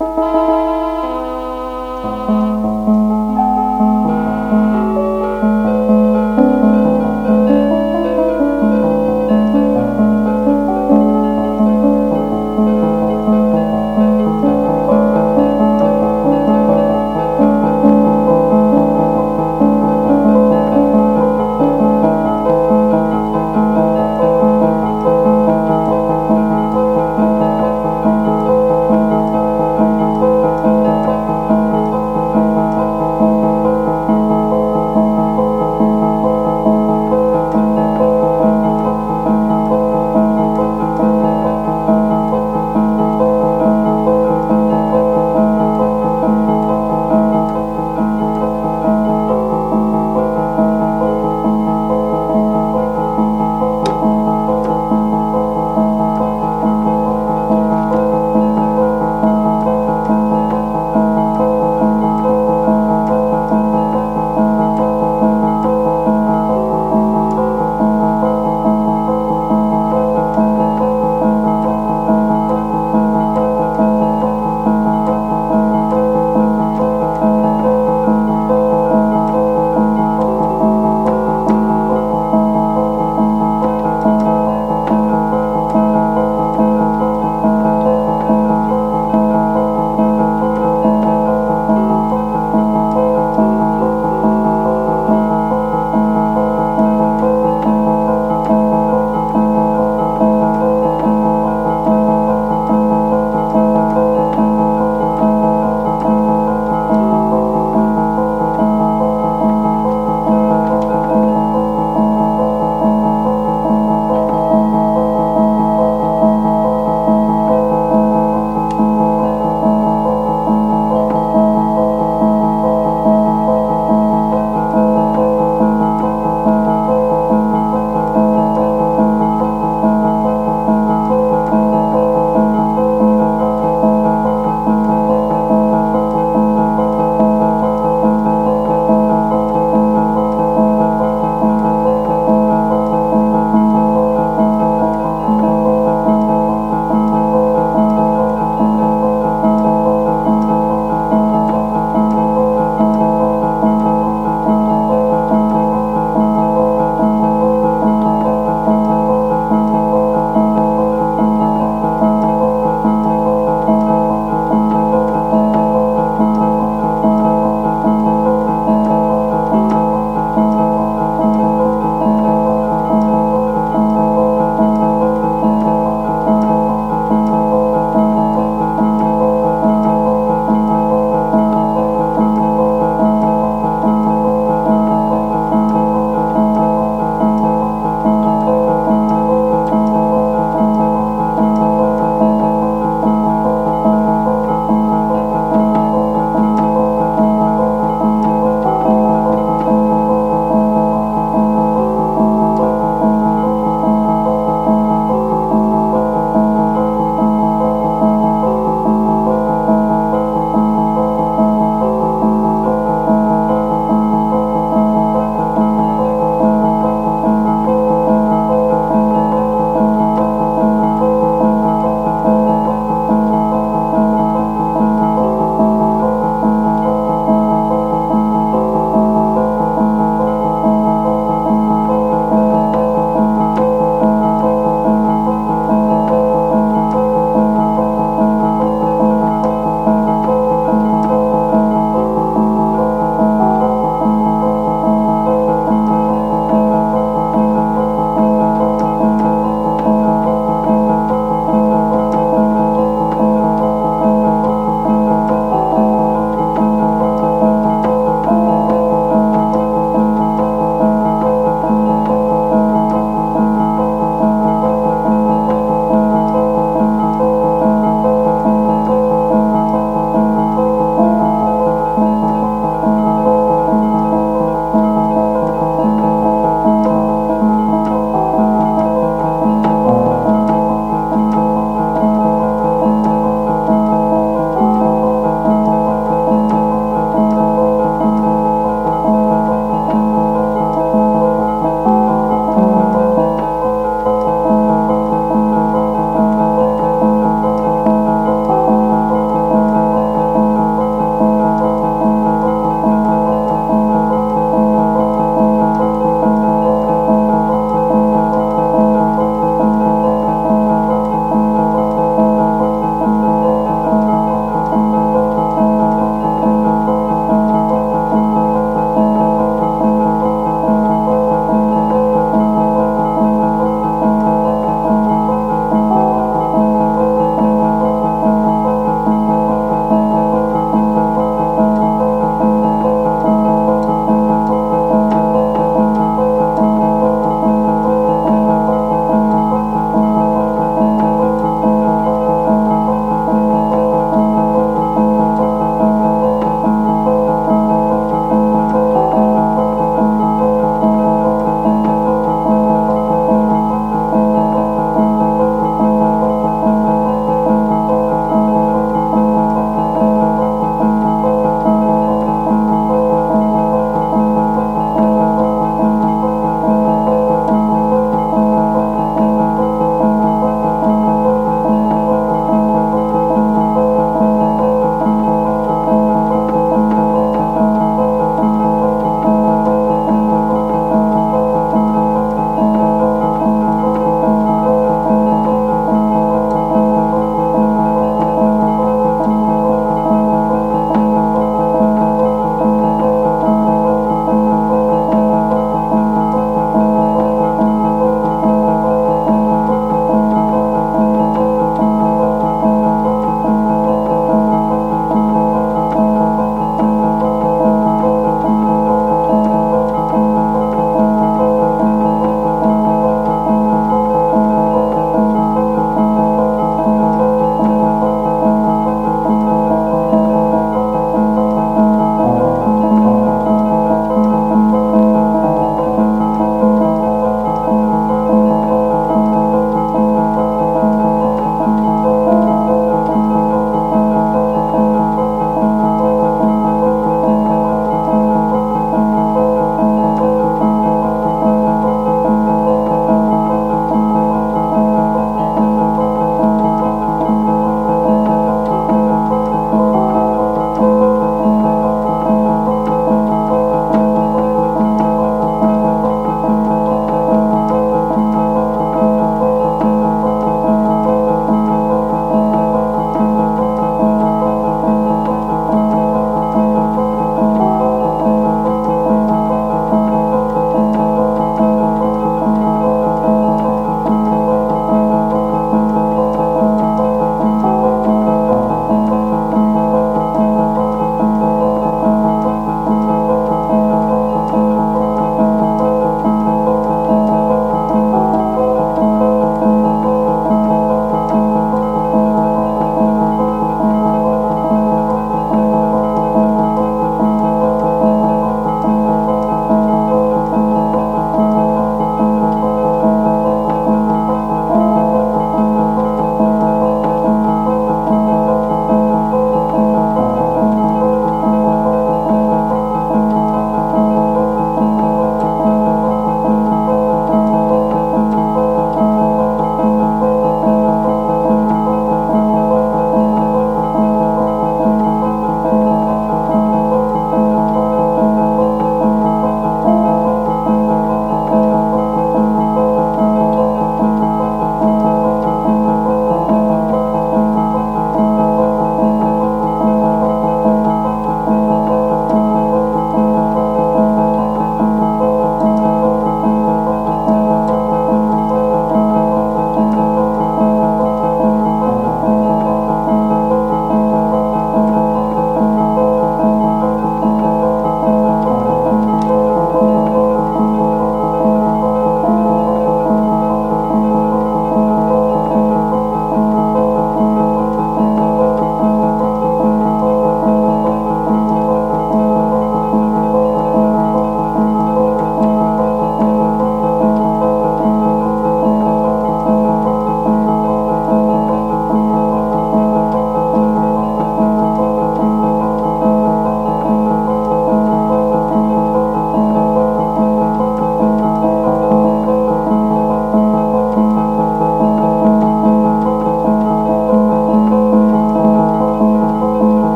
Bye.